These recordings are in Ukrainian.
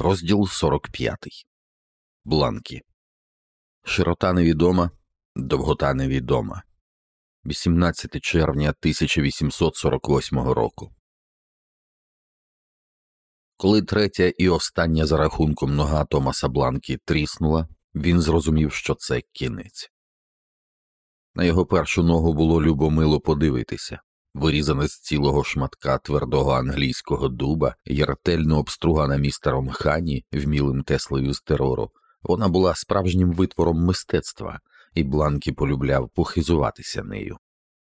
Розділ 45. Бланки. Широта невідома, довгота невідома. 18 червня 1848 року. Коли третя і остання за рахунком нога Томаса Бланкі тріснула, він зрозумів, що це кінець. На його першу ногу було любомило подивитися вирізане з цілого шматка твердого англійського дуба і обстругана містером Хані, вмілим теслею з терору, вона була справжнім витвором мистецтва, і Бланкі полюбляв похизуватися нею.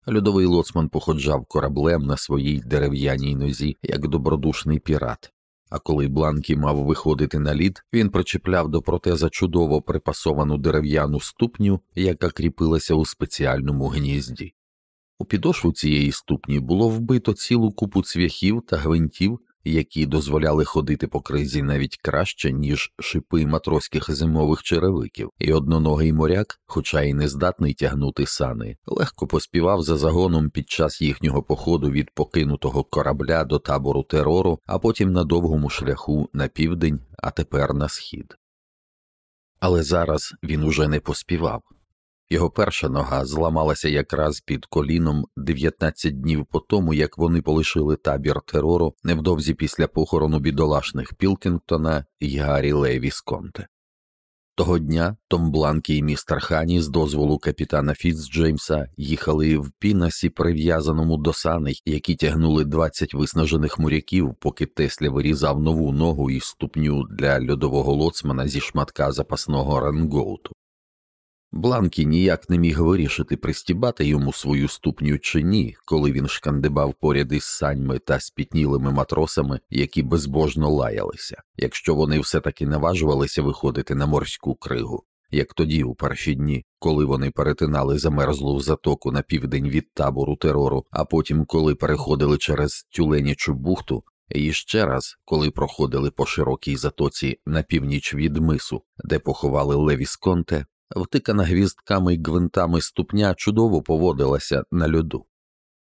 Льодовий лоцман походжав кораблем на своїй дерев'яній нозі, як добродушний пірат. А коли Бланкі мав виходити на лід, він причепляв до протеза чудово припасовану дерев'яну ступню, яка кріпилася у спеціальному гнізді. У підошву цієї ступні було вбито цілу купу цвяхів та гвинтів, які дозволяли ходити по кризі навіть краще, ніж шипи матроських зимових черевиків, і одноногий моряк, хоча й не здатний тягнути сани, легко поспівав за загоном під час їхнього походу від покинутого корабля до табору терору, а потім на довгому шляху на південь, а тепер на схід. Але зараз він уже не поспівав. Його перша нога зламалася якраз під коліном 19 днів по тому, як вони полишили табір терору невдовзі після похорону бідолашних Пілкінгтона і Гаррі Левісконта. Того дня Том Бланкі і містер Хані з дозволу капітана Фіцджеймса їхали в пінасі, прив'язаному до саней, які тягнули 20 виснажених моряків, поки Тесля вирізав нову ногу і ступню для льодового лоцмана зі шматка запасного рангоуту. Бланкі ніяк не міг вирішити, пристібати йому свою ступню чи ні, коли він шкандибав поряд із саньми та спітнілими матросами, які безбожно лаялися, якщо вони все таки наважувалися виходити на морську кригу, як тоді, у перші дні, коли вони перетинали замерзлу затоку на південь від табору терору, а потім, коли переходили через тюленячу бухту. І ще раз, коли проходили по широкій затоці на північ від мису, де поховали Левісконте, втикана гвіздками й гвинтами ступня чудово поводилася на льоду.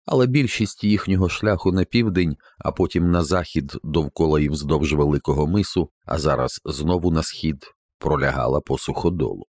Але більшість їхнього шляху на південь, а потім на захід довкола і вздовж великого мису, а зараз знову на схід, пролягала по суходолу.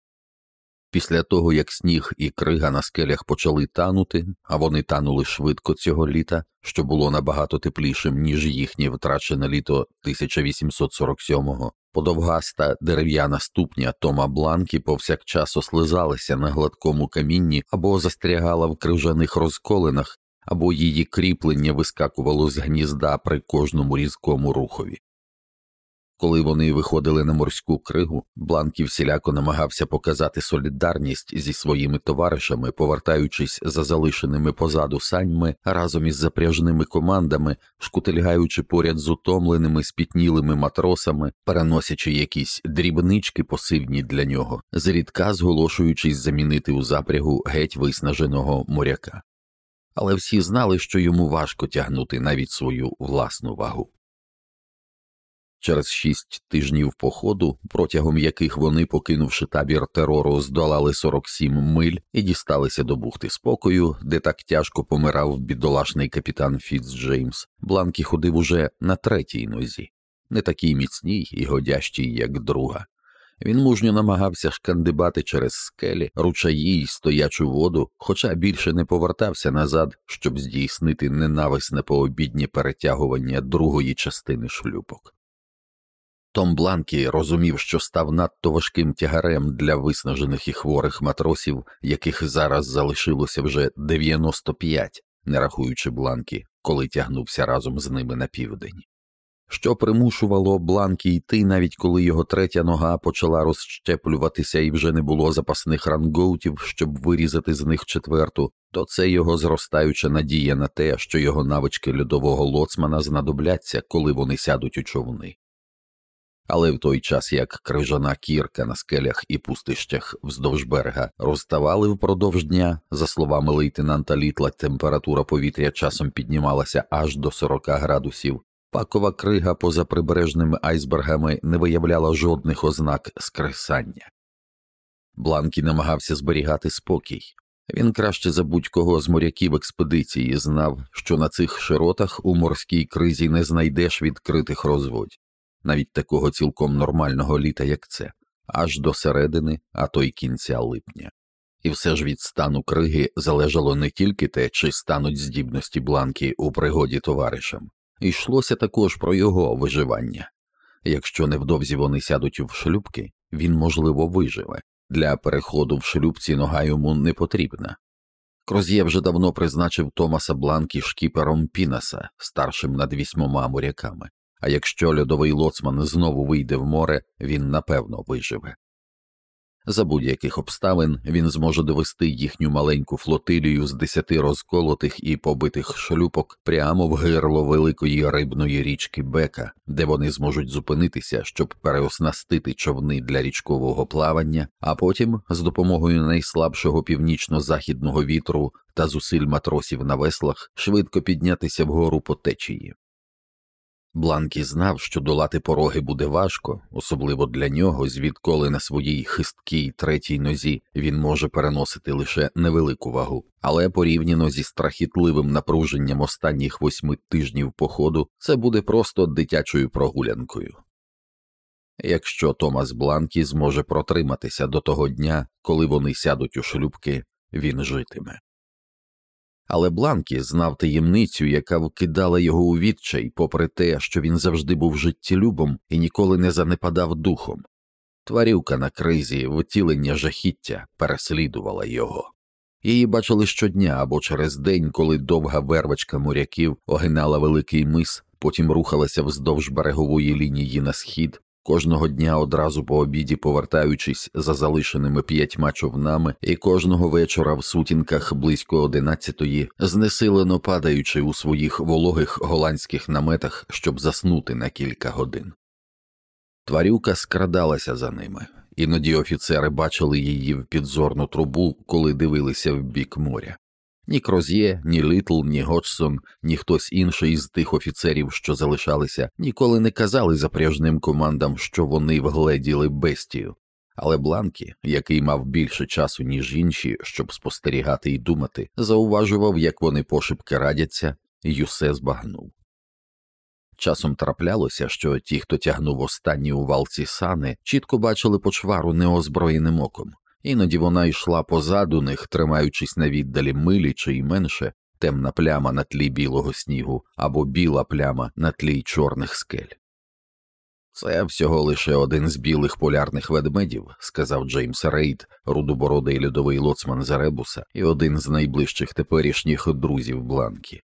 Після того, як сніг і крига на скелях почали танути, а вони танули швидко цього літа, що було набагато теплішим, ніж їхнє втрачене літо 1847-го, подовгаста дерев'яна ступня Тома Бланкі повсякчас ослизалася на гладкому камінні або застрягала в крижаних розколинах, або її кріплення вискакувало з гнізда при кожному різкому рухові. Коли вони виходили на морську кригу, Бланкі всіляко намагався показати солідарність зі своїми товаришами, повертаючись за залишеними позаду саньми разом із запряжними командами, шкутильгаючи поряд з утомленими спітнілими матросами, переносячи якісь дрібнички посивні для нього, зрідка зголошуючись замінити у запрягу геть виснаженого моряка. Але всі знали, що йому важко тягнути навіть свою власну вагу. Через шість тижнів походу, протягом яких вони, покинувши табір терору, здолали 47 миль і дісталися до бухти спокою, де так тяжко помирав бідолашний капітан Фіцджеймс, Бланкі ходив уже на третій нозі, не такій міцній і годящій, як друга. Він мужньо намагався шкандибати через скелі, ручаї й стоячу воду, хоча більше не повертався назад, щоб здійснити ненависне пообіднє перетягування другої частини шлюпок. Том Бланкі розумів, що став надто важким тягарем для виснажених і хворих матросів, яких зараз залишилося вже 95, не рахуючи Бланкі, коли тягнувся разом з ними на південь. Що примушувало Бланкі йти, навіть коли його третя нога почала розщеплюватися і вже не було запасних рангоутів, щоб вирізати з них четверту, то це його зростаюча надія на те, що його навички льодового лоцмана знадобляться, коли вони сядуть у човни. Але в той час як крижана кірка на скелях і пустищах вздовж берега розставали впродовж дня, за словами лейтенанта Літла, температура повітря часом піднімалася аж до 40 градусів. Пакова крига поза прибережними айсбергами не виявляла жодних ознак скресання. Бланкі намагався зберігати спокій. Він краще за будь-кого з моряків експедиції знав, що на цих широтах у морській кризі не знайдеш відкритих розводь. Навіть такого цілком нормального літа, як це, аж до середини, а то й кінця липня. І все ж від стану криги залежало не тільки те, чи стануть здібності бланки у пригоді товаришам, йшлося також про його виживання. Якщо невдовзі вони сядуть в шлюбки, він, можливо, виживе. Для переходу в шлюбці нога йому не потрібна. Кроз'є вже давно призначив Томаса Бланкі шкіпером Пінаса, старшим над вісьмома моряками, а якщо льодовий лоцман знову вийде в море, він напевно виживе. За будь-яких обставин він зможе довести їхню маленьку флотилію з десяти розколотих і побитих шлюпок прямо в гирло великої рибної річки Бека, де вони зможуть зупинитися, щоб переоснастити човни для річкового плавання, а потім з допомогою найслабшого північно-західного вітру та зусиль матросів на веслах швидко піднятися вгору по течії. Бланкі знав, що долати пороги буде важко, особливо для нього, звідколи на своїй хисткій третій нозі він може переносити лише невелику вагу, але порівняно зі страхітливим напруженням останніх восьми тижнів походу це буде просто дитячою прогулянкою. Якщо Томас Бланкі зможе протриматися до того дня, коли вони сядуть у шлюбки, він житиме. Але Бланкі знав таємницю, яка вкидала його у відчай, попри те, що він завжди був життєлюбом і ніколи не занепадав духом. Тварюка на кризі, втілення жахіття переслідувала його. Її бачили щодня або через день, коли довга вервочка моряків огинала великий мис, потім рухалася вздовж берегової лінії на схід, кожного дня одразу по обіді повертаючись за залишеними п'ятьма човнами, і кожного вечора в сутінках близько одинадцятої, знесилено падаючи у своїх вологих голландських наметах, щоб заснути на кілька годин. Тварюка скрадалася за ними, іноді офіцери бачили її в підзорну трубу, коли дивилися в бік моря. Ні Кроз'є, ні Літл, ні Годжсон, ні хтось інший з тих офіцерів, що залишалися, ніколи не казали запряжним командам, що вони вгледіли бестію. Але Бланкі, який мав більше часу, ніж інші, щоб спостерігати і думати, зауважував, як вони пошепки радяться, й усе збагнув. Часом траплялося, що ті, хто тягнув останні у валці сани, чітко бачили почвару неозброєним оком. Іноді вона йшла позаду них, тримаючись на віддалі милі чи й менше, темна пляма на тлі білого снігу або біла пляма на тлі чорних скель. Це всього лише один з білих полярних ведмедів, сказав Джеймс Рейд, рудобородий льодовий лоцман Заребуса і один з найближчих теперішніх друзів Бланкі.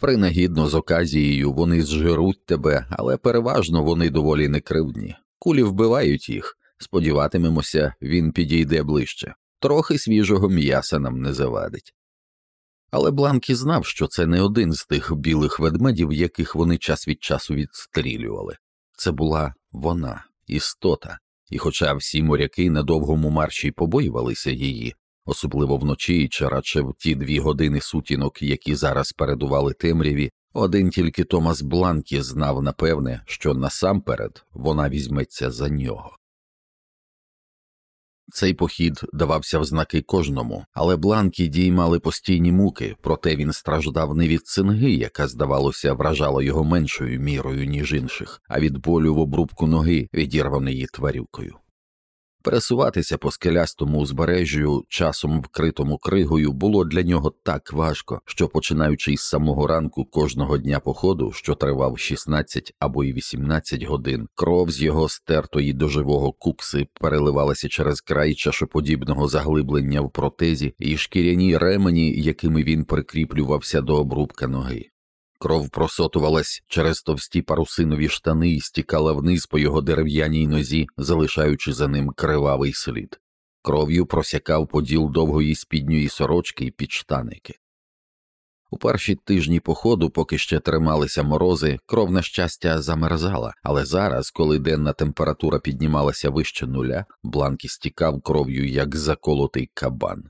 Принагідно з оказією вони зжируть тебе, але переважно вони доволі некривдні. Кулі вбивають їх, Сподіватимемося, він підійде ближче, трохи свіжого м'яса нам не завадить. Але Бланкі знав, що це не один з тих білих ведмедів, яких вони час від часу відстрілювали. Це була вона, істота, і, хоча всі моряки на довгому марші побоювалися її, особливо вночі чи радше в ті дві години сутінок, які зараз передували темряві, один тільки Томас Бланкі знав напевне, що насамперед вона візьметься за нього. Цей похід давався в знаки кожному, але бланки діймали постійні муки, проте він страждав не від цинги, яка, здавалося, вражала його меншою мірою, ніж інших, а від болю в обрубку ноги, відірваної тварюкою. Пересуватися по скелястому узбережжю, часом вкритому кригою, було для нього так важко, що починаючи із самого ранку кожного дня походу, що тривав 16 або й 18 годин, кров з його стертої до живого кукси переливалася через край чашоподібного заглиблення в протезі і шкіряні ремені, якими він прикріплювався до обрубка ноги. Кров просотувалась через товсті парусинові штани і стікала вниз по його дерев'яній нозі, залишаючи за ним кривавий слід. Кров'ю просякав поділ довгої спідньої сорочки і підштаники. У перші тижні походу, поки ще трималися морози, кров, на щастя, замерзала, але зараз, коли денна температура піднімалася вище нуля, бланки стікав кров'ю, як заколотий кабан.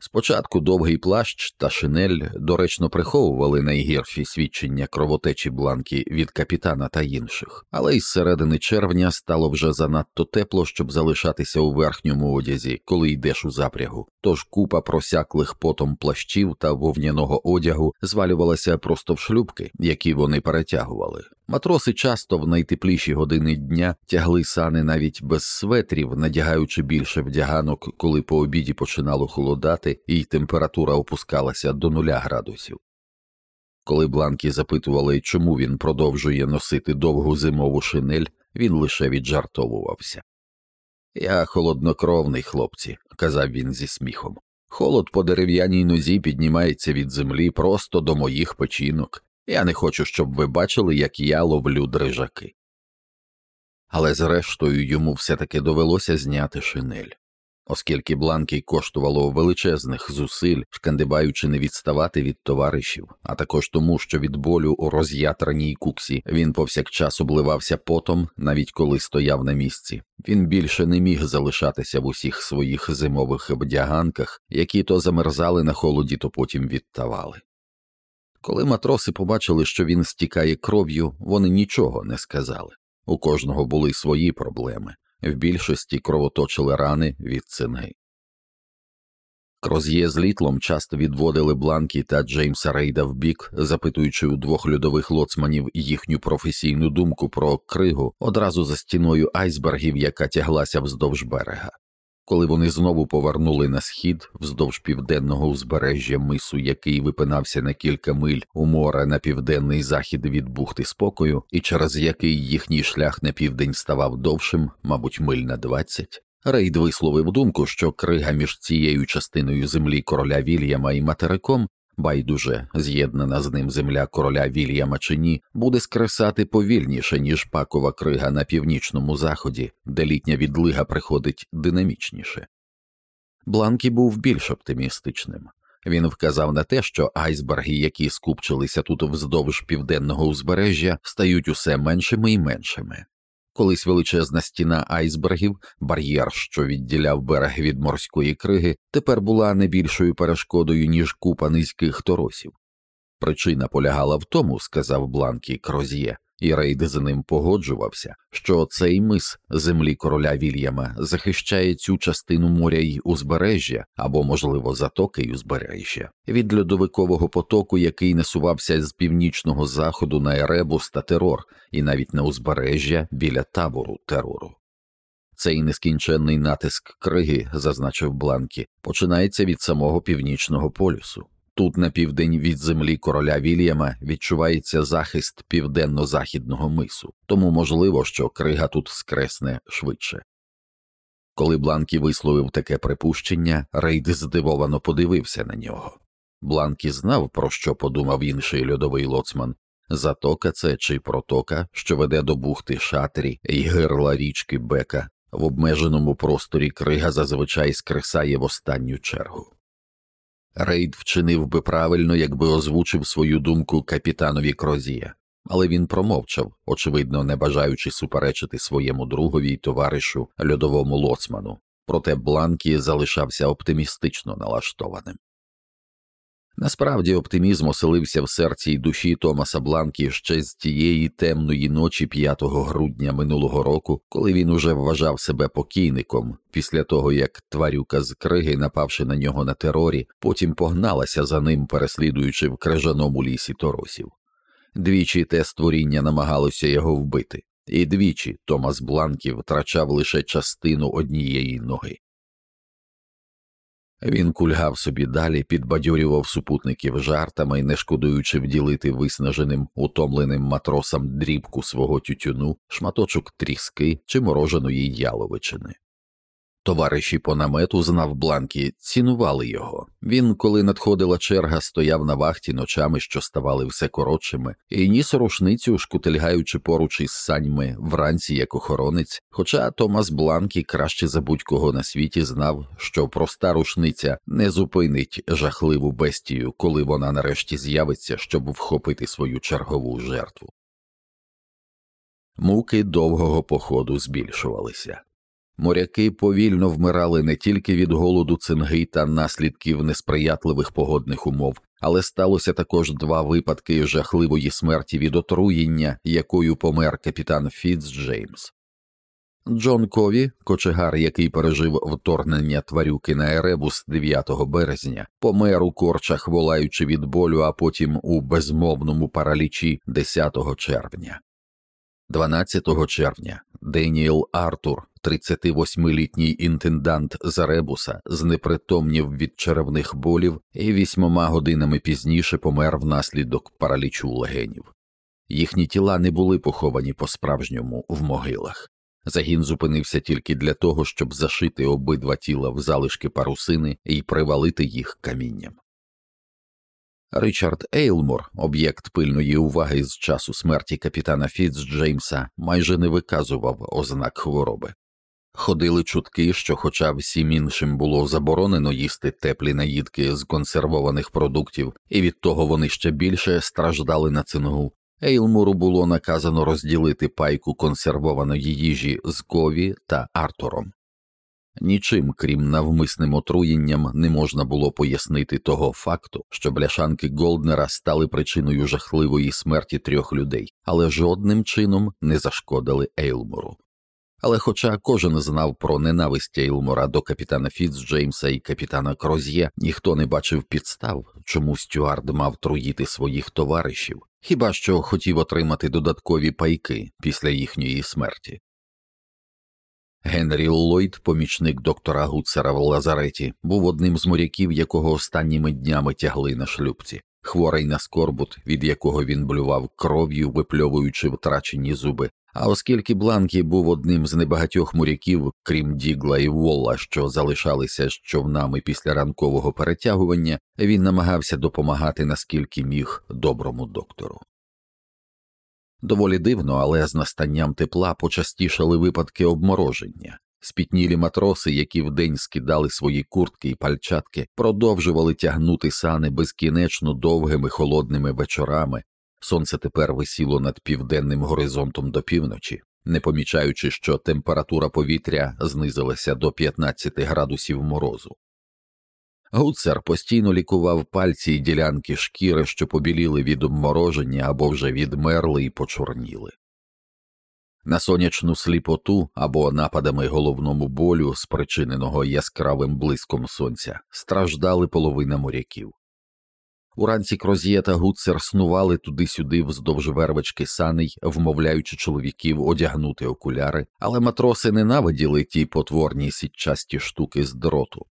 Спочатку довгий плащ та шинель доречно приховували найгірші свідчення кровотечі бланки від капітана та інших, але із середини червня стало вже занадто тепло, щоб залишатися у верхньому одязі, коли йдеш у запрягу. Тож купа просяклих потом плащів та вовняного одягу звалювалася просто в шлюбки, які вони перетягували. Матроси часто в найтепліші години дня тягли сани навіть без светрів, надягаючи більше вдяганок, коли по обіді починало холодати і температура опускалася до нуля градусів. Коли бланки запитували, чому він продовжує носити довгу зимову шинель, він лише віджартовувався. Я холоднокровний, хлопці, казав він зі сміхом. Холод по дерев'яній нозі піднімається від землі просто до моїх печінок. Я не хочу, щоб ви бачили, як я ловлю дрижаки. Але зрештою йому все таки довелося зняти шинель. Оскільки бланки коштувало величезних зусиль, шкандибаючи не відставати від товаришів, а також тому, що від болю у роз'ятраній куксі він повсякчас обливався потом, навіть коли стояв на місці, він більше не міг залишатися в усіх своїх зимових вдяганках, які то замерзали на холоді, то потім відтавали. Коли матроси побачили, що він стікає кров'ю, вони нічого не сказали. У кожного були свої проблеми, в більшості кровоточили рани від цинги. Кроз'є з літлом часто відводили Бланкі та Джеймса Рейда вбік, запитуючи у двох льодових лоцманів їхню професійну думку про кригу одразу за стіною айсбергів, яка тяглася вздовж берега. Коли вони знову повернули на схід вздовж південного узбережжя мису, який випинався на кілька миль у море на південний захід від бухти спокою, і через який їхній шлях на південь ставав довшим, мабуть, миль на двадцять, Рейд висловив думку, що крига між цією частиною землі короля Вільяма і материком байдуже з'єднана з ним земля короля Вільяма чи ні, буде скресати повільніше, ніж пакова крига на північному заході, де літня відлига приходить динамічніше. Бланкі був більш оптимістичним. Він вказав на те, що айсберги, які скупчилися тут вздовж південного узбережжя, стають усе меншими і меншими. Колись величезна стіна айсбергів, бар'єр, що відділяв берег від морської криги, тепер була не більшою перешкодою, ніж купа низьких торосів. Причина полягала в тому, сказав Бланкі Кроз'є, і Рейд з ним погоджувався, що цей мис землі короля Вільяма захищає цю частину моря й узбережжя або, можливо, затоки й узбережжя від льодовикового потоку, який насувався з північного заходу на Еребус та терор, і навіть на узбережжя біля табору терору. Цей нескінченний натиск криги, зазначив Бланкі, починається від самого північного полюсу. Тут, на південь від землі короля Вільяма, відчувається захист південно-західного мису, тому можливо, що крига тут скресне швидше. Коли Бланкі висловив таке припущення, Рейд здивовано подивився на нього. Бланкі знав, про що подумав інший льодовий лоцман затока це чи протока, що веде до бухти шатрі і гирла річки Бека, в обмеженому просторі крига зазвичай скресає в останню чергу. Рейд вчинив би правильно, якби озвучив свою думку капітанові Крозія, але він промовчав, очевидно, не бажаючи суперечити своєму другові й товаришу льодовому лоцману, проте Бланкі залишався оптимістично налаштованим. Насправді оптимізм оселився в серці й душі Томаса Бланкі ще з тієї темної ночі 5 грудня минулого року, коли він уже вважав себе покійником, після того як тварюка з криги, напавши на нього на терорі, потім погналася за ним, переслідуючи в крижаному лісі торосів. Двічі те створіння намагалося його вбити, і двічі Томас Бланкі втрачав лише частину однієї ноги. Він кульгав собі далі, підбадьорював супутників жартами, не шкодуючи вділити виснаженим, утомленим матросам дрібку свого тютюну, шматочок тріски чи мороженої яловичини. Товариші по намету, знав Бланкі, цінували його. Він, коли надходила черга, стояв на вахті ночами, що ставали все коротшими, і ніс рушницю, шкутильгаючи поруч із саньми вранці як охоронець. Хоча Томас Бланкі краще за будь-кого на світі знав, що проста рушниця не зупинить жахливу бестію, коли вона нарешті з'явиться, щоб вхопити свою чергову жертву. Муки довгого походу збільшувалися. Моряки повільно вмирали не тільки від голоду цинги та наслідків несприятливих погодних умов, але сталося також два випадки жахливої смерті від отруєння, якою помер капітан Фіц Джеймс. Джон Кові, кочегар, який пережив вторгнення тварюки на Еребус 9 березня, помер у корчах, волаючи від болю, а потім у безмовному паралічі 10 червня. 12 червня Деніел Артур, 38-літній інтендант Заребуса, знепритомнів від черевних болів і вісьмома годинами пізніше помер внаслідок паралічу легенів. Їхні тіла не були поховані по справжньому в могилах. Загін зупинився тільки для того, щоб зашити обидва тіла в залишки парусини і привалити їх камінням. Ричард Ейлмор, об'єкт пильної уваги з часу смерті капітана Фіц Джеймса, майже не виказував ознак хвороби. Ходили чутки, що, хоча всім іншим було заборонено їсти теплі наїдки з консервованих продуктів, і від того вони ще більше страждали на цингу, Ейлмуру було наказано розділити пайку консервованої їжі з Кові та Артуром. Нічим, крім навмисним отруєнням, не можна було пояснити того факту, що бляшанки Голднера стали причиною жахливої смерті трьох людей, але жодним чином не зашкодили Ейлмору. Але хоча кожен знав про ненависть Ейлмора до капітана Фіцджеймса і капітана Кроз'є, ніхто не бачив підстав, чому Стюард мав труїти своїх товаришів, хіба що хотів отримати додаткові пайки після їхньої смерті. Генрі Ллойд, помічник доктора Гуцера в Лазареті, був одним з моряків, якого останніми днями тягли на шлюбці, хворий на скорбут, від якого він блював кров'ю, випльовуючи втрачені зуби. А оскільки Бланкі був одним з небагатьох моряків, крім Дігла і Волла, що залишалися з човнами після ранкового перетягування, він намагався допомагати наскільки міг доброму доктору. Доволі дивно, але з настанням тепла почастішали випадки обмороження. Спітнілі матроси, які вдень скидали свої куртки і пальчатки, продовжували тягнути сани безкінечно довгими холодними вечорами. Сонце тепер висіло над південним горизонтом до півночі, не помічаючи, що температура повітря знизилася до 15 градусів морозу. Гуцер постійно лікував пальці й ділянки шкіри, що побіліли від обмороження або вже відмерли і почорніли. На сонячну сліпоту або нападами головному болю, спричиненого яскравим блиском сонця, страждали половина моряків. Уранці Кроз'є та Гуцер снували туди-сюди вздовж вервочки саней, вмовляючи чоловіків одягнути окуляри, але матроси ненавиділи ті потворні сітчасті штуки з дроту.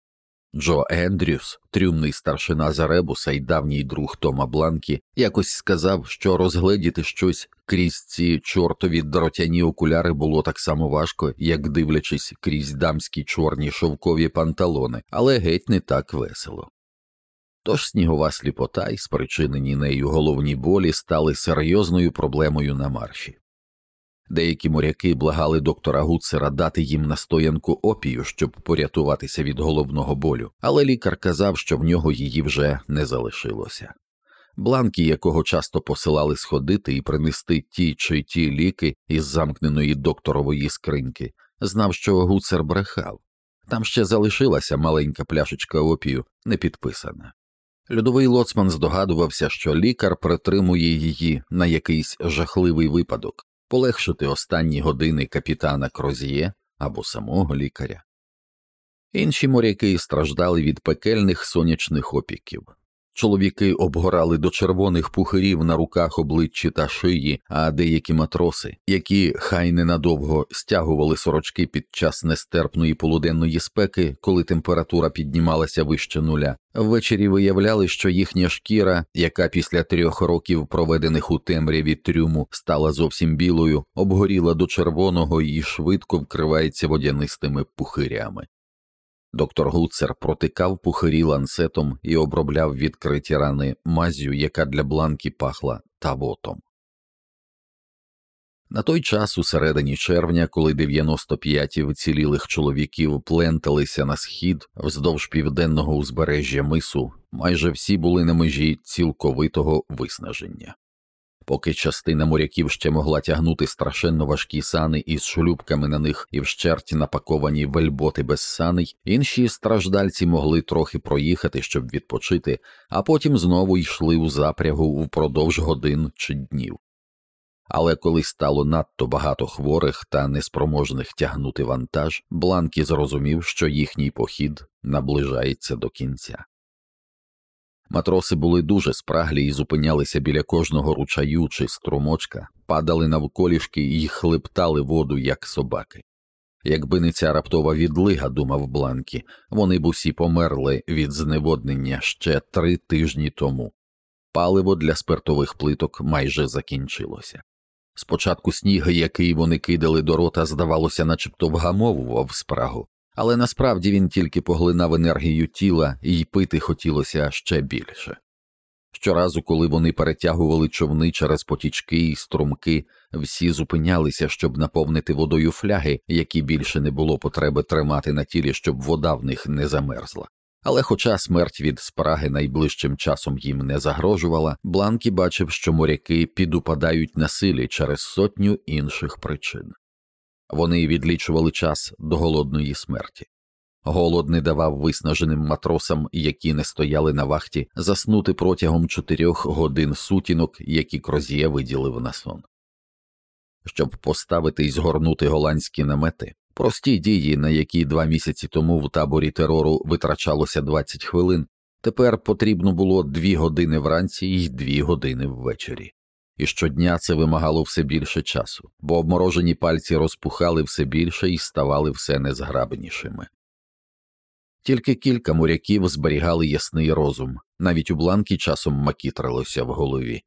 Джо Ендрюс, трюмний старшина Заребуса і давній друг Тома Бланкі, якось сказав, що розгледіти щось крізь ці чортові дротяні окуляри було так само важко, як дивлячись крізь дамські чорні шовкові панталони, але геть не так весело. Тож снігова сліпота і спричинені нею головні болі стали серйозною проблемою на марші. Деякі моряки благали доктора Гуцера дати їм настоянку опію, щоб порятуватися від головного болю, але лікар казав, що в нього її вже не залишилося. Бланкі, якого часто посилали сходити і принести ті чи ті ліки із замкненої докторової скриньки, знав, що Гуцер брехав. Там ще залишилася маленька пляшечка опію, не підписана. Льодовий лоцман здогадувався, що лікар притримує її на якийсь жахливий випадок, полегшити останні години капітана Крозіє або самого лікаря. Інші моряки страждали від пекельних сонячних опіків. Чоловіки обгорали до червоних пухирів на руках, обличчі та шиї, а деякі матроси, які хай ненадовго стягували сорочки під час нестерпної полуденної спеки, коли температура піднімалася вище нуля, ввечері виявляли, що їхня шкіра, яка після трьох років проведених у темряві трюму стала зовсім білою, обгоріла до червоного і швидко вкривається водянистими пухирями. Доктор Гуцер протикав пухирі ланцетом і обробляв відкриті рани мазю, яка для бланки пахла тавотом. На той час, у середині червня, коли 95 вцілілих чоловіків пленталися на схід вздовж південного узбережжя мису, майже всі були на межі цілковитого виснаження. Поки частина моряків ще могла тягнути страшенно важкі сани із шлюбками на них і вщерть напаковані вельботи без саней, інші страждальці могли трохи проїхати, щоб відпочити, а потім знову йшли у запрягу впродовж годин чи днів. Але коли стало надто багато хворих та неспроможних тягнути вантаж, Бланкі зрозумів, що їхній похід наближається до кінця. Матроси були дуже спраглі і зупинялися біля кожного ручаю чи струмочка, падали навколішки і хлептали воду, як собаки. Якби не ця раптова відлига, думав Бланкі, вони б усі померли від зневоднення ще три тижні тому. Паливо для спиртових плиток майже закінчилося. Спочатку сніг, який вони кидали до рота, здавалося, начебто вгамовував спрагу, але насправді він тільки поглинав енергію тіла і пити хотілося ще більше. Щоразу, коли вони перетягували човни через потічки і струмки, всі зупинялися, щоб наповнити водою фляги, які більше не було потреби тримати на тілі, щоб вода в них не замерзла. Але, хоча смерть від спраги найближчим часом їм не загрожувала, Бланкі бачив, що моряки підупадають на силі через сотню інших причин. Вони відлічували час до голодної смерті. Голод не давав виснаженим матросам, які не стояли на вахті, заснути протягом чотирьох годин сутінок, які Кроз'є виділив на сон. Щоб поставити і згорнути голландські намети, прості дії, на які два місяці тому в таборі терору витрачалося 20 хвилин, тепер потрібно було дві години вранці і дві години ввечері і щодня це вимагало все більше часу, бо обморожені пальці розпухали все більше і ставали все незграбнішими. Тільки кілька моряків зберігали ясний розум, навіть у бланки часом макітрилося в голові.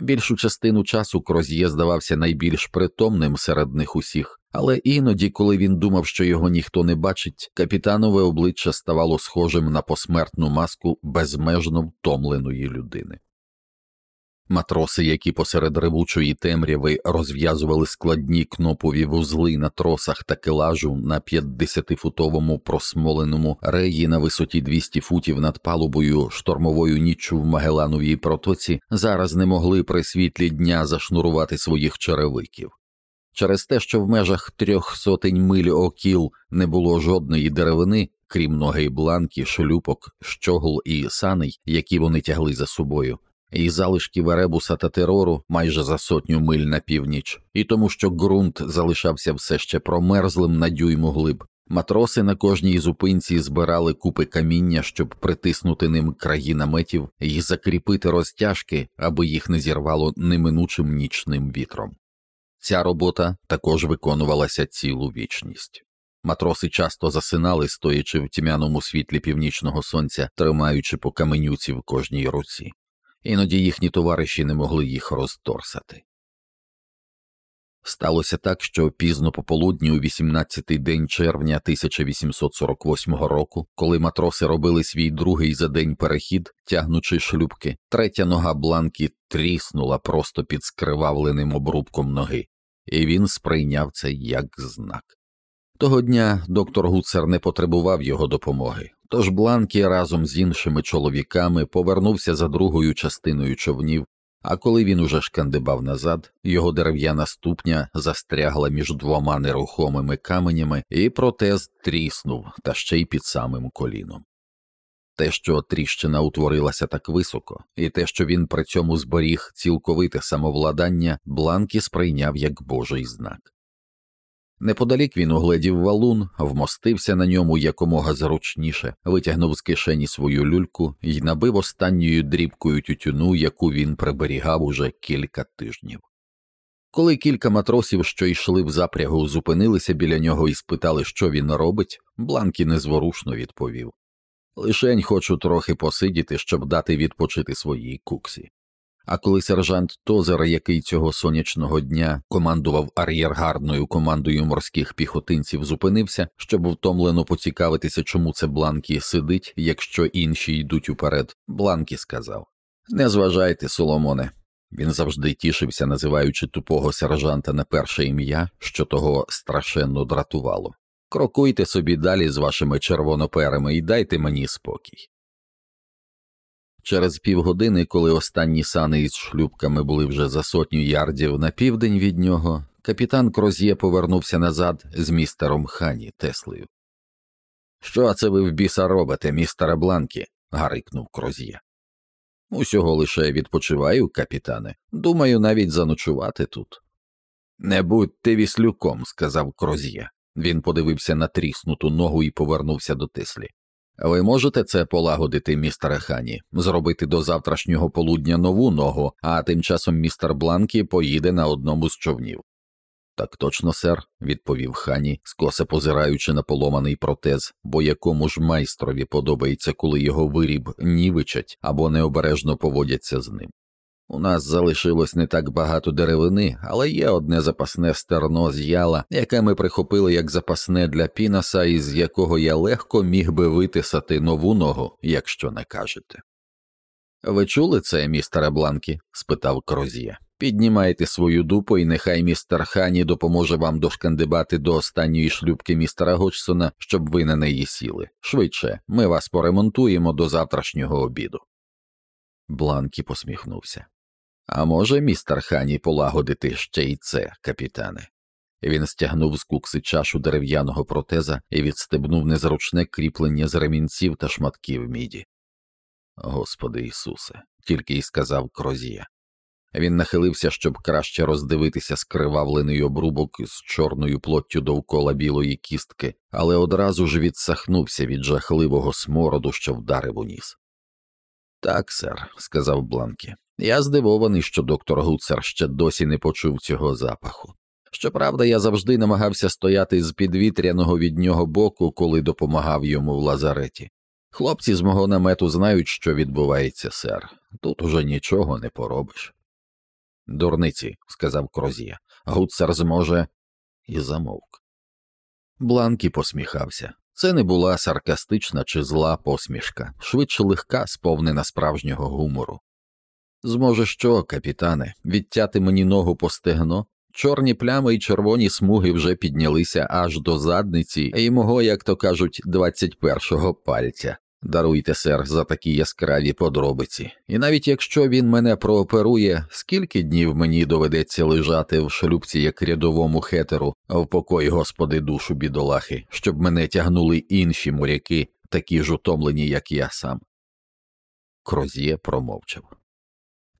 Більшу частину часу Кроз'є здавався найбільш притомним серед них усіх, але іноді, коли він думав, що його ніхто не бачить, капітанове обличчя ставало схожим на посмертну маску безмежно втомленої людини. Матроси, які посеред ревучої темряви розв'язували складні кнопові вузли на тросах та келажу на 50-футовому просмоленому реї на висоті 200 футів над палубою штормовою ніччю в Магелановій протоці, зараз не могли при світлі дня зашнурувати своїх черевиків. Через те, що в межах трьох сотень миль окіл не було жодної деревини, крім ноги бланки, шлюпок, щогл і саней, які вони тягли за собою і залишки Веребуса та терору майже за сотню миль на північ, і тому, що ґрунт залишався все ще промерзлим на дюйму глиб. Матроси на кожній зупинці збирали купи каміння, щоб притиснути ним краї наметів і закріпити розтяжки, аби їх не зірвало неминучим нічним вітром. Ця робота також виконувалася цілу вічність. Матроси часто засинали, стоячи в тьмяному світлі північного сонця, тримаючи по каменюці в кожній руці іноді їхні товариші не могли їх розторсати. Сталося так, що пізно пополудні, у 18-й день червня 1848 року, коли матроси робили свій другий за день перехід, тягнучи шлюбки, третя нога бланки тріснула просто під скривавленим обрубком ноги, і він сприйняв це як знак. Того дня доктор Гуцер не потребував його допомоги, тож Бланкі разом з іншими чоловіками повернувся за другою частиною човнів, а коли він уже шкандибав назад, його дерев'яна ступня застрягла між двома нерухомими каменями, і протез тріснув та ще й під самим коліном. Те, що тріщина утворилася так високо, і те, що він при цьому зберіг цілковите самовладання, Бланкі сприйняв як божий знак. Неподалік він угледів валун, вмостився на ньому якомога зручніше, витягнув з кишені свою люльку і набив останньою дрібкою тютюну, яку він приберігав уже кілька тижнів. Коли кілька матросів, що йшли в запрягу, зупинилися біля нього і спитали, що він робить, Бланкі незворушно відповів Лишень хочу трохи посидіти, щоб дати відпочити своїй куксі. А коли сержант Тозер, який цього сонячного дня командував ар'єргардною командою морських піхотинців, зупинився, щоб втомлено поцікавитися, чому це Бланкі сидить, якщо інші йдуть уперед, Бланкі сказав Не зважайте, Соломоне. Він завжди тішився, називаючи тупого сержанта на перше ім'я, що того страшенно дратувало. Крокуйте собі далі з вашими червоноперами і дайте мені спокій. Через півгодини, коли останні сани із шлюбками були вже за сотню ярдів на південь від нього, капітан Кроз'є повернувся назад з містером Хані Теслею. Що це ви в біса робите, містере Бланкі? гарикнув Кроз'є. Усього лише відпочиваю, капітане. Думаю, навіть заночувати тут. Не будьте віслюком, сказав Кроз'є. Він подивився на тріснуту ногу і повернувся до Теслі. Ви можете це полагодити, містере Хані, зробити до завтрашнього полудня нову ногу, а тим часом містер Бланкі поїде на одному з човнів. Так точно, сер, відповів хані, скоса позираючи на поломаний протез, бо якому ж майстрові подобається, коли його виріб нівичать або необережно поводяться з ним. У нас залишилось не так багато деревини, але є одне запасне стерно з яла, яке ми прихопили як запасне для пінаса, із якого я легко міг би витисати нову ногу, якщо не кажете. Ви чули це, містере Бланкі? спитав Крозія. Піднімайте свою дупу, і нехай містер Хані допоможе вам дошкандибати до останньої шлюбки містера Годжсона, щоб ви на неї сіли. Швидше, ми вас поремонтуємо до завтрашнього обіду. Бланкі посміхнувся. А може, містер Хані полагодити ще й це, капітане? Він стягнув з кукси чашу дерев'яного протеза і відстебнув незручне кріплення з ремінців та шматків міді. Господи Ісусе, тільки й сказав Крозія. Він нахилився, щоб краще роздивитися скривавлений обрубок з чорною плоттю довкола білої кістки, але одразу ж відсахнувся від жахливого смороду, що вдарив у ніс. Так, сер, сказав Бланкі. Я здивований, що доктор Гуцер ще досі не почув цього запаху. Щоправда, я завжди намагався стояти з підвітряного від нього боку, коли допомагав йому в лазареті. Хлопці з мого намету знають, що відбувається, сер. Тут уже нічого не поробиш. Дурниці, сказав Крозія, Гуцер зможе. і замовк. Бланкі посміхався. Це не була саркастична чи зла посмішка, швидше легка, сповнена справжнього гумору. Зможе що, капітане, відтяти мені ногу по стегно? Чорні плями й червоні смуги вже піднялися аж до задниці і мого, як то кажуть, двадцять першого пальця. Даруйте, сер, за такі яскраві подробиці, і навіть якщо він мене прооперує, скільки днів мені доведеться лежати в шлюбці як рядовому хетеру, в покої господи душу бідолахи, щоб мене тягнули інші моряки, такі ж утомлені, як я сам. Кроз'є промовчав.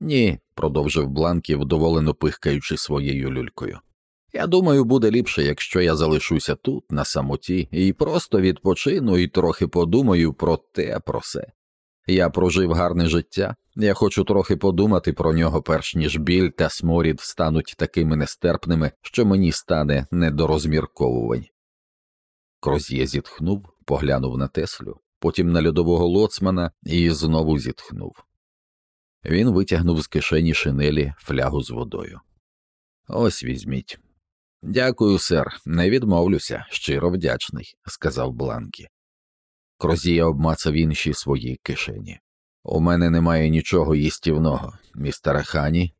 Ні, продовжив Бланків, вдоволено пихкаючи своєю люлькою. Я думаю, буде ліпше, якщо я залишуся тут, на самоті, і просто відпочину і трохи подумаю про те, про все. Я прожив гарне життя, я хочу трохи подумати про нього, перш ніж біль та сморід стануть такими нестерпними, що мені стане не до розмірковувань. Кроз'є зітхнув, поглянув на Теслю, потім на льодового лоцмана і знову зітхнув. Він витягнув з кишені шинелі флягу з водою. Ось візьміть. Дякую, сер, не відмовлюся, щиро вдячний, сказав Бланкі. Крозія обмацав інші свої кишені. У мене немає нічого їстівного, містера Хані.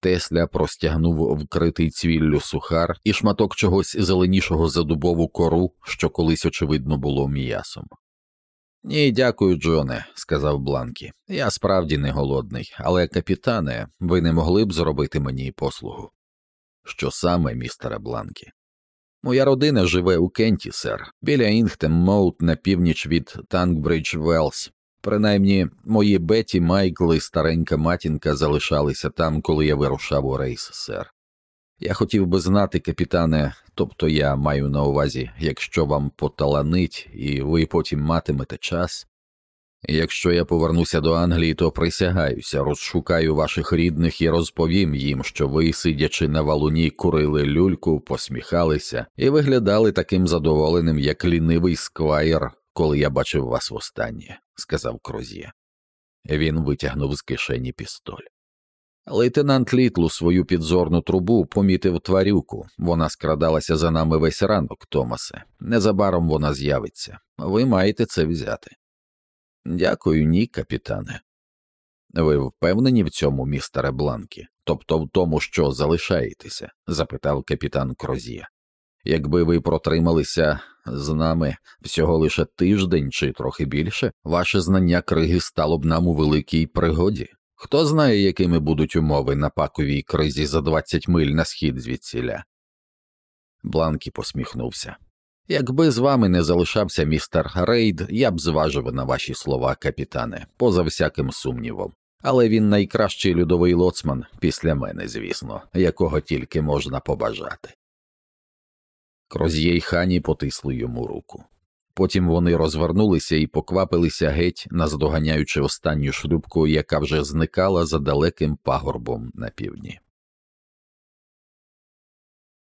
Тесля простягнув вкритий цвіллю сухар і шматок чогось зеленішого за дубову кору, що колись, очевидно, було м'ясом. Ні, дякую, Джоне, сказав Бланкі. Я справді не голодний, але, капітане, ви не могли б зробити мені послугу. Що саме, містере Бланкі? Моя родина живе у Кенті, сер, біля Ightham Mote на північ від Tunbridge Wells. Принаймні, мої Беті, Майкл і старенька матінка залишалися там, коли я вирушав у рейс, сер. Я хотів би знати, капітане, тобто я маю на увазі, якщо вам поталанить і ви потім матимете час. Якщо я повернуся до Англії, то присягаюся, розшукаю ваших рідних і розповім їм, що ви, сидячи на валуні, курили люльку, посміхалися і виглядали таким задоволеним, як лінивий сквайр, коли я бачив вас востаннє, сказав Кроз'є. Він витягнув з кишені пістоль. Лейтенант Літлу свою підзорну трубу помітив тварюку. Вона скрадалася за нами весь ранок, Томасе. Незабаром вона з'явиться. Ви маєте це взяти. Дякую, ні, капітане. Ви впевнені в цьому, містере Бланкі, тобто в тому, що залишаєтеся? запитав капітан Крозія. Якби ви протрималися з нами всього лише тиждень чи трохи більше, ваше знання криги стало б нам у великій пригоді. Хто знає, якими будуть умови на паковій кризі за 20 миль на схід звідсіля. Бланкі посміхнувся. Якби з вами не залишався містер Рейд, я б зважив на ваші слова, капітане, поза всяким сумнівом. Але він найкращий льодовий лоцман після мене, звісно, якого тільки можна побажати. Кроз'є хані потисли йому руку. Потім вони розвернулися і поквапилися геть, наздоганяючи останню шлюбку, яка вже зникала за далеким пагорбом на півдні.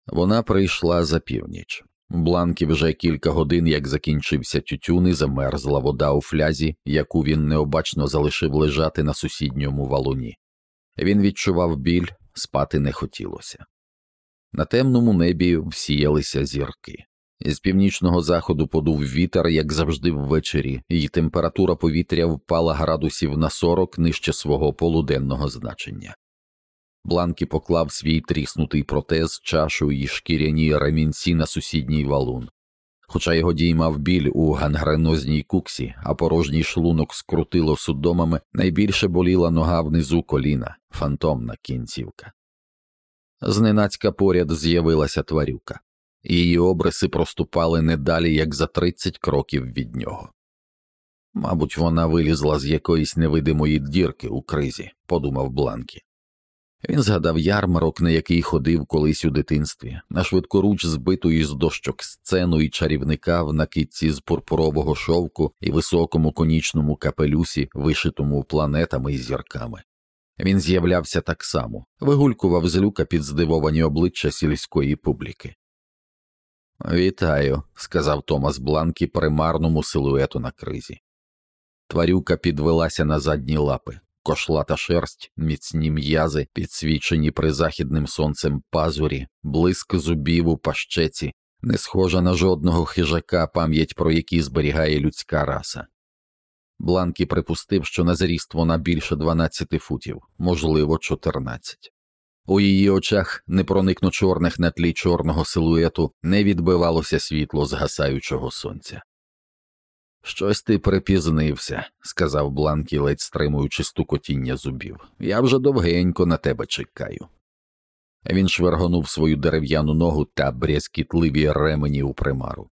Вона прийшла за північ. Бланкі вже кілька годин, як закінчився тютюн, і замерзла вода у флязі, яку він необачно залишив лежати на сусідньому валуні. Він відчував біль, спати не хотілося. На темному небі всіялися зірки. З північного заходу подув вітер, як завжди ввечері, і температура повітря впала градусів на 40 нижче свого полуденного значення. Бланкі поклав свій тріснутий протез, чашу і шкіряні ремінці на сусідній валун. Хоча його діймав біль у гангренозній куксі, а порожній шлунок скрутило судомами, найбільше боліла нога внизу коліна, фантомна кінцівка. Зненацька поряд з'явилася тварюка. Її обриси проступали не далі, як за тридцять кроків від нього. Мабуть, вона вилізла з якоїсь невидимої дірки у кризі, подумав Бланкі. Він згадав ярмарок, на який ходив колись у дитинстві, на швидкоруч збиту з дощок сцену і чарівника в накидці з пурпурового шовку і високому конічному капелюсі, вишитому планетами і зірками. Він з'являвся так само, вигулькував з люка під здивовані обличчя сільської публіки. Вітаю, сказав Томас Бланкі примарному силуету на кризі. Тварюка підвелася на задні лапи, кошлата шерсть, міцні м'язи, підсвічені призахідним сонцем пазурі, блиск зубів у пащеці, не схожа на жодного хижака, пам'ять про які зберігає людська раса. Бланкі припустив, що на зріст вона більше 12 футів, можливо, 14. У її очах, непроникно чорних на тлі чорного силуету, не відбивалося світло згасаючого сонця. Щось ти припізнився, сказав Бланкі, ледь стримуючи стукотіння зубів. Я вже довгенько на тебе чекаю. Він швергонув свою дерев'яну ногу та брязкітливі ремені у примару.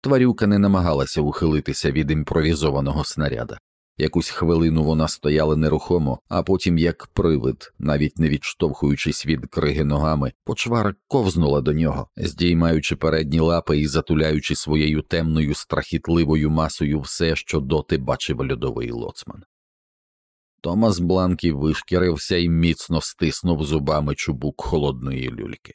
Тварюка не намагалася ухилитися від імпровізованого снаряда. Якусь хвилину вона стояла нерухомо, а потім, як привид, навіть не відштовхуючись від криги ногами, почвар ковзнула до нього, здіймаючи передні лапи і затуляючи своєю темною страхітливою масою все, що доти бачив льодовий лоцман. Томас Бланкі вишкірився і міцно стиснув зубами чубук холодної люльки.